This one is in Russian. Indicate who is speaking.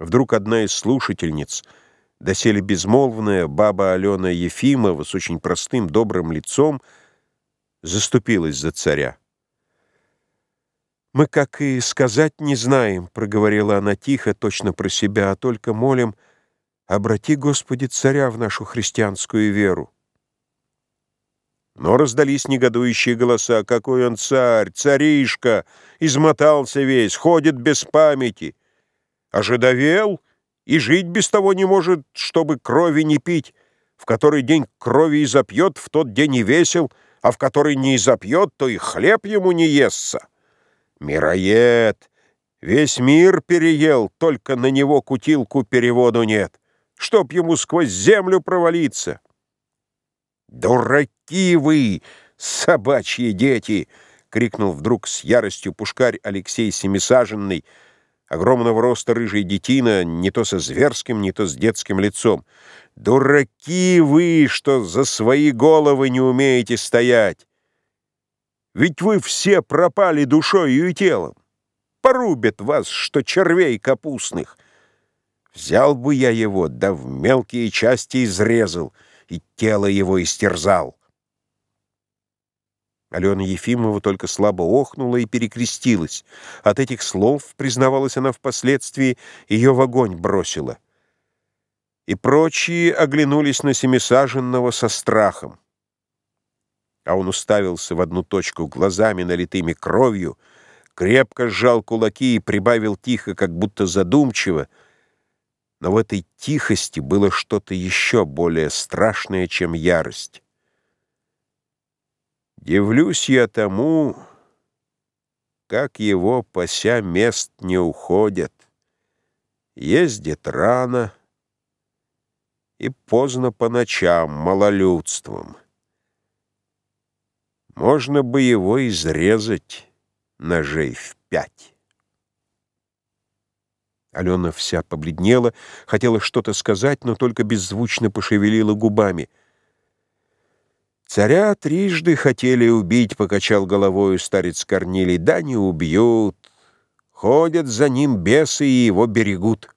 Speaker 1: Вдруг одна из слушательниц, доселе безмолвная баба Алена Ефимова с очень простым добрым лицом, заступилась за царя. «Мы, как и сказать, не знаем», — проговорила она тихо, точно про себя, «а только молим, обрати, Господи, царя в нашу христианскую веру». Но раздались негодующие голоса. «Какой он царь! Царишка! Измотался весь, ходит без памяти!» Ожидовел и жить без того не может, чтобы крови не пить, в который день крови и запьет, в тот день и весел, а в который не запьет, то и хлеб ему не естся. Мироед, весь мир переел, только на него кутилку переводу нет, чтоб ему сквозь землю провалиться. «Дураки вы, собачьи дети!» — крикнул вдруг с яростью пушкарь Алексей Семисаженный — огромного роста рыжий детина, не то со зверским, не то с детским лицом. «Дураки вы, что за свои головы не умеете стоять! Ведь вы все пропали душою и телом. Порубят вас, что червей капустных. Взял бы я его, да в мелкие части изрезал, и тело его истерзал». Алена Ефимова только слабо охнула и перекрестилась. От этих слов, признавалась она впоследствии, ее в огонь бросила. И прочие оглянулись на семисаженного со страхом. А он уставился в одну точку глазами, налитыми кровью, крепко сжал кулаки и прибавил тихо, как будто задумчиво, но в этой тихости было что-то еще более страшное, чем ярость. Дивлюсь я тому, как его пося мест не уходят. Ездит рано и поздно по ночам малолюдством. Можно бы его изрезать ножей в пять. Алена вся побледнела, хотела что-то сказать, но только беззвучно пошевелила губами — Царя трижды хотели убить, покачал головою старец Корнилий. Да не убьют. Ходят за ним бесы и его берегут.